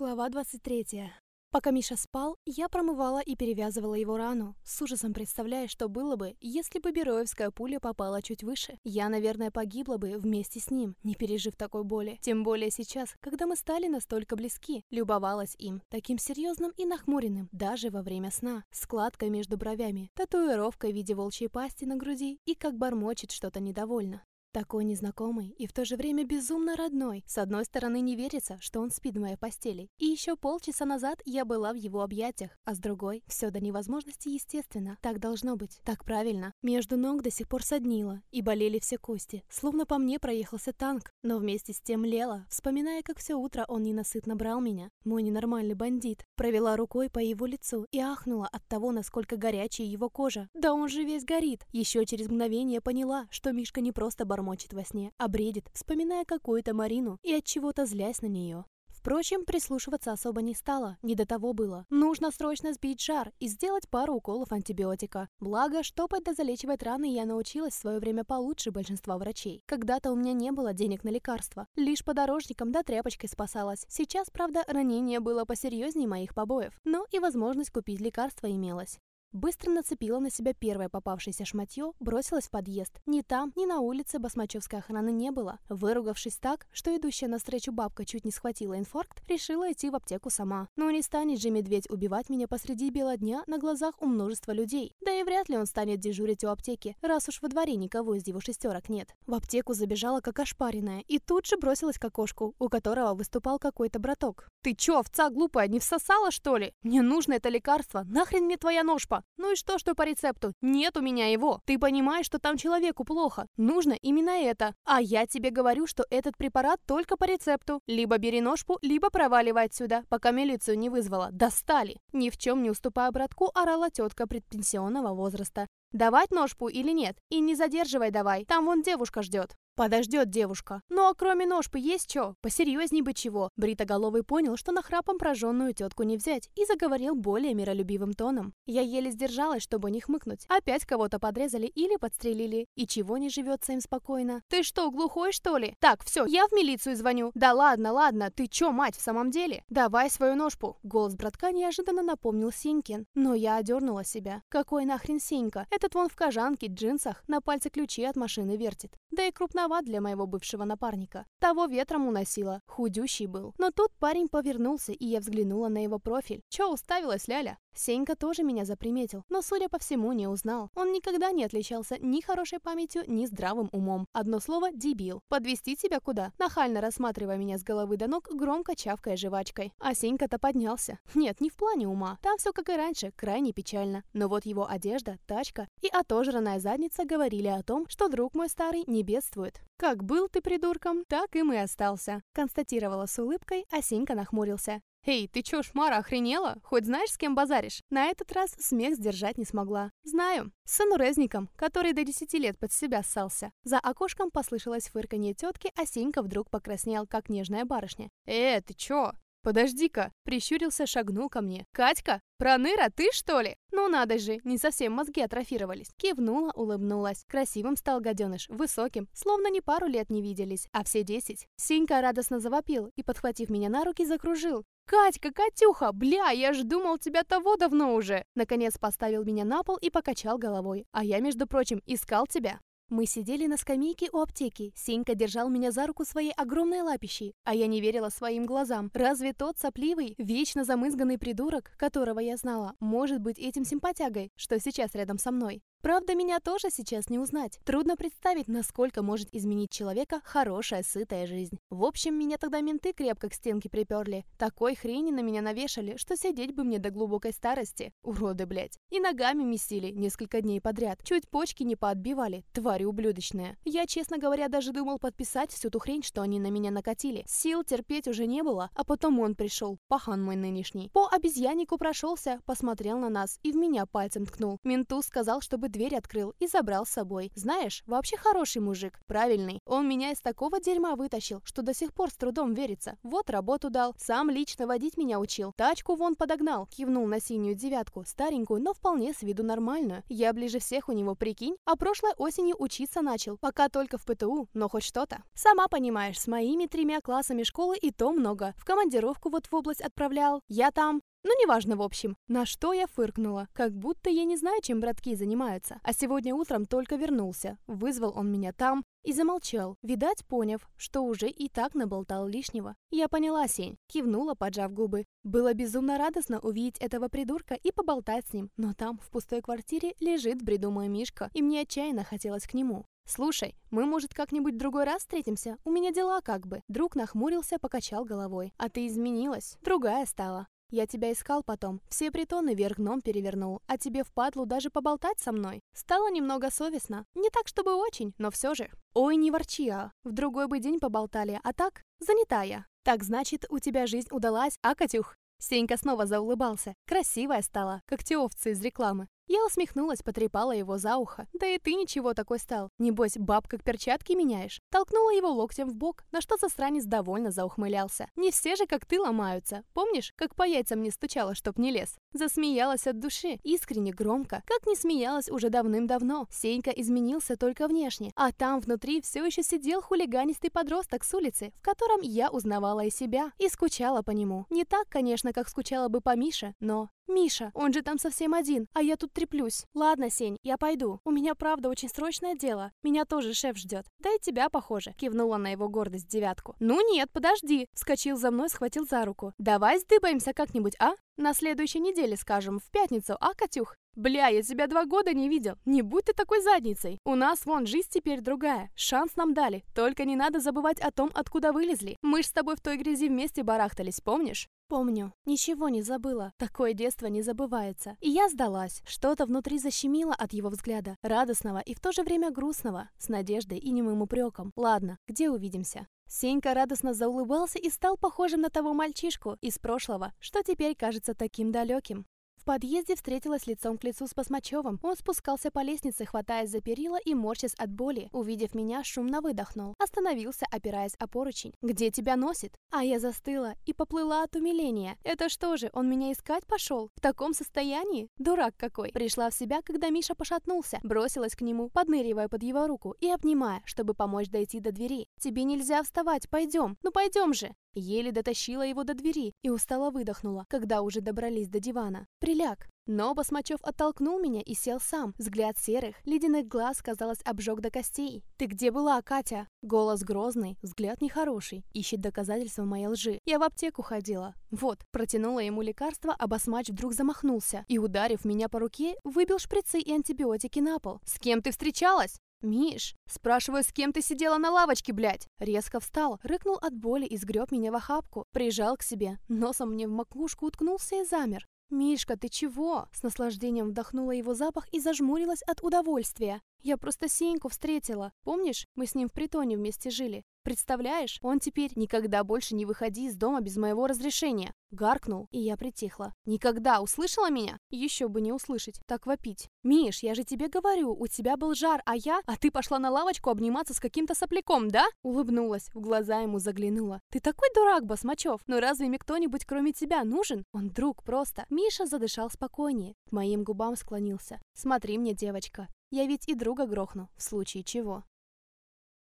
Глава 23. Пока Миша спал, я промывала и перевязывала его рану, с ужасом представляя, что было бы, если бы Бероевская пуля попала чуть выше. Я, наверное, погибла бы вместе с ним, не пережив такой боли. Тем более сейчас, когда мы стали настолько близки, любовалась им, таким серьезным и нахмуренным, даже во время сна. Складкой между бровями, татуировкой в виде волчьей пасти на груди и как бормочет что-то недовольно. Такой незнакомый и в то же время безумно родной. С одной стороны, не верится, что он спит в моей постели. И еще полчаса назад я была в его объятиях, а с другой, все до невозможности естественно. Так должно быть, так правильно. Между ног до сих пор соднило, и болели все кости, словно по мне проехался танк. Но вместе с тем лела, вспоминая, как все утро он ненасытно брал меня. Мой ненормальный бандит. Провела рукой по его лицу и ахнула от того, насколько горячая его кожа. Да он же весь горит. Еще через мгновение поняла, что Мишка не просто бар бормочет во сне, а вспоминая какую-то Марину и от чего-то злясь на нее. Впрочем, прислушиваться особо не стало, не до того было. Нужно срочно сбить жар и сделать пару уколов антибиотика. Благо, штопать да залечивать раны я научилась в свое время получше большинства врачей. Когда-то у меня не было денег на лекарства, лишь подорожником да тряпочкой спасалась. Сейчас, правда, ранение было посерьезнее моих побоев, но и возможность купить лекарства имелась. Быстро нацепила на себя первое попавшееся шматье, бросилась в подъезд. Ни там, ни на улице басмачевской охраны не было. Выругавшись так, что идущая навстречу бабка чуть не схватила инфаркт, решила идти в аптеку сама. Но не станет же медведь убивать меня посреди бела дня на глазах у множества людей. Да и вряд ли он станет дежурить у аптеки, раз уж во дворе никого из его шестерок нет. В аптеку забежала как ошпаренная и тут же бросилась к окошку, у которого выступал какой-то браток. «Ты чё, овца глупая, не всосала, что ли? Мне нужно это лекарство, нахрен мне твоя ножпа?» Ну и что, что по рецепту? Нет у меня его. Ты понимаешь, что там человеку плохо. Нужно именно это. А я тебе говорю, что этот препарат только по рецепту. Либо бери ножпу, либо проваливай отсюда, пока милицию не вызвала. Достали. Ни в чем не уступая братку, орала тетка предпенсионного возраста. Давать ножпу или нет? И не задерживай давай, там вон девушка ждет. Подождет девушка. Ну а кроме ножпы есть что? Посерьезней бы чего. Бритоголовый понял, что на храпом прожженную тетку не взять, и заговорил более миролюбивым тоном. Я еле сдержалась, чтобы не хмыкнуть. Опять кого-то подрезали или подстрелили. И чего не живется им спокойно? Ты что, глухой что ли? Так, все, я в милицию звоню. Да ладно, ладно, ты че, мать, в самом деле? Давай свою ножпу. Голос братка неожиданно напомнил Сенькин. Но я одернула себя. Какой нахрен Сенька? Этот вон в кожанке, джинсах, на пальце ключи от машины вертит. Да и крупно крупноват для моего бывшего напарника. Того ветром уносило, худющий был. Но тут парень повернулся, и я взглянула на его профиль. Чё уставилась, Ляля? Сенька тоже меня заприметил, но, судя по всему, не узнал. Он никогда не отличался ни хорошей памятью, ни здравым умом. Одно слово – дебил. Подвести тебя куда? Нахально рассматривая меня с головы до ног, громко чавкая жвачкой. А Сенька-то поднялся. Нет, не в плане ума. Там все как и раньше, крайне печально. Но вот его одежда, тачка и отожранная задница говорили о том, что друг мой старый не бедствует. «Как был ты придурком, так им и остался», констатировала с улыбкой, а Сенька нахмурился. «Эй, ты чё, шмара, охренела? Хоть знаешь, с кем базаришь?» На этот раз смех сдержать не смогла. «Знаю. С санурезником, который до десяти лет под себя ссался». За окошком послышалось фырканье тетки, а Сенька вдруг покраснел, как нежная барышня. «Э, ты чё?» «Подожди-ка!» — прищурился, шагнул ко мне. «Катька, проныра, ты что ли?» «Ну надо же, не совсем мозги атрофировались». Кивнула, улыбнулась. Красивым стал гаденыш, высоким, словно не пару лет не виделись, а все десять. Сенька радостно завопил и, подхватив меня на руки, закружил. «Катька, Катюха, бля, я ж думал тебя того давно уже!» Наконец поставил меня на пол и покачал головой. «А я, между прочим, искал тебя!» Мы сидели на скамейке у аптеки. Сенька держал меня за руку своей огромной лапищей, а я не верила своим глазам. Разве тот сопливый, вечно замызганный придурок, которого я знала, может быть этим симпатягой, что сейчас рядом со мной? Правда, меня тоже сейчас не узнать. Трудно представить, насколько может изменить человека хорошая, сытая жизнь. В общем, меня тогда менты крепко к стенке приперли. Такой хрени на меня навешали, что сидеть бы мне до глубокой старости. Уроды, блядь. И ногами месили несколько дней подряд. Чуть почки не поотбивали. Твари ублюдочные. Я, честно говоря, даже думал подписать всю ту хрень, что они на меня накатили. Сил терпеть уже не было, а потом он пришел, пахан мой нынешний. По обезьяннику прошелся, посмотрел на нас и в меня пальцем ткнул. Менту сказал, чтобы дверь открыл и забрал с собой. Знаешь, вообще хороший мужик, правильный. Он меня из такого дерьма вытащил, что до сих пор с трудом верится. Вот работу дал, сам лично водить меня учил. Тачку вон подогнал, кивнул на синюю девятку, старенькую, но вполне с виду нормальную. Я ближе всех у него, прикинь, а прошлой осенью учиться начал. Пока только в ПТУ, но хоть что-то. Сама понимаешь, с моими тремя классами школы и то много. В командировку вот в область отправлял. Я там ну, неважно, в общем. На что я фыркнула. Как будто я не знаю, чем братки занимаются. А сегодня утром только вернулся. Вызвал он меня там и замолчал, видать, поняв, что уже и так наболтал лишнего. Я поняла, Сень. Кивнула, поджав губы. Было безумно радостно увидеть этого придурка и поболтать с ним. Но там, в пустой квартире, лежит в бреду мой Мишка, и мне отчаянно хотелось к нему. «Слушай, мы, может, как-нибудь другой раз встретимся? У меня дела как бы». Друг нахмурился, покачал головой. «А ты изменилась. Другая стала. Я тебя искал потом, все притоны вверх дном перевернул, а тебе впадлу даже поболтать со мной. Стало немного совестно. Не так, чтобы очень, но все же. Ой, не ворчи, а. В другой бы день поболтали, а так, занятая. Так значит, у тебя жизнь удалась, а, Катюх? Сенька снова заулыбался. Красивая стала, как те овцы из рекламы. Я усмехнулась, потрепала его за ухо. «Да и ты ничего такой стал. Небось, баб как перчатки меняешь». Толкнула его локтем в бок, на что засранец довольно заухмылялся. «Не все же, как ты, ломаются. Помнишь, как по яйцам не стучала, чтоб не лез?» Засмеялась от души, искренне громко, как не смеялась уже давным-давно. Сенька изменился только внешне, а там внутри все еще сидел хулиганистый подросток с улицы, в котором я узнавала и себя, и скучала по нему. Не так, конечно, как скучала бы по Мише, но «Миша, он же там совсем один, а я тут треплюсь. Ладно, Сень, я пойду. У меня, правда, очень срочное дело. Меня тоже шеф ждет. Да и тебя, похоже», — кивнула на его гордость девятку. «Ну нет, подожди!» — вскочил за мной, схватил за руку. «Давай сдыбаемся как-нибудь, а? На следующей неделе, скажем, в пятницу, а, Катюх?» «Бля, я тебя два года не видел. Не будь ты такой задницей. У нас вон жизнь теперь другая. Шанс нам дали. Только не надо забывать о том, откуда вылезли. Мы ж с тобой в той грязи вместе барахтались, помнишь?» Помню, ничего не забыла. Такое детство не забывается. И я сдалась. Что-то внутри защемило от его взгляда. Радостного и в то же время грустного. С надеждой и немым упреком. Ладно, где увидимся? Сенька радостно заулыбался и стал похожим на того мальчишку из прошлого, что теперь кажется таким далеким. Подъезде встретилась лицом к лицу с Басмачевым. Он спускался по лестнице, хватаясь за перила и морщась от боли. Увидев меня, шумно выдохнул. Остановился, опираясь о поручень. «Где тебя носит?» А я застыла и поплыла от умиления. «Это что же, он меня искать пошел? В таком состоянии? Дурак какой!» Пришла в себя, когда Миша пошатнулся. Бросилась к нему, подныривая под его руку и обнимая, чтобы помочь дойти до двери. «Тебе нельзя вставать, пойдем! Ну пойдем же!» Еле дотащила его до двери и устало выдохнула, когда уже добрались до дивана. Приляг. Но Басмачев оттолкнул меня и сел сам. Взгляд серых, ледяных глаз, казалось, обжег до костей. «Ты где была, Катя?» Голос грозный, взгляд нехороший, ищет доказательства моей лжи. Я в аптеку ходила. Вот, протянула ему лекарство, а Басмач вдруг замахнулся и, ударив меня по руке, выбил шприцы и антибиотики на пол. «С кем ты встречалась?» «Миш, спрашиваю, с кем ты сидела на лавочке, блядь?» Резко встал, рыкнул от боли и сгреб меня в охапку. Прижал к себе, носом мне в макушку уткнулся и замер. «Мишка, ты чего?» С наслаждением вдохнула его запах и зажмурилась от удовольствия. «Я просто Сеньку встретила. Помнишь, мы с ним в притоне вместе жили? Представляешь, он теперь никогда больше не выходи из дома без моего разрешения. Гаркнул, и я притихла. Никогда услышала меня? Еще бы не услышать, так вопить. Миш, я же тебе говорю, у тебя был жар, а я... А ты пошла на лавочку обниматься с каким-то сопляком, да? Улыбнулась, в глаза ему заглянула. Ты такой дурак, Басмачев. Но разве мне кто-нибудь кроме тебя нужен? Он друг просто. Миша задышал спокойнее. К моим губам склонился. Смотри мне, девочка. Я ведь и друга грохну, в случае чего.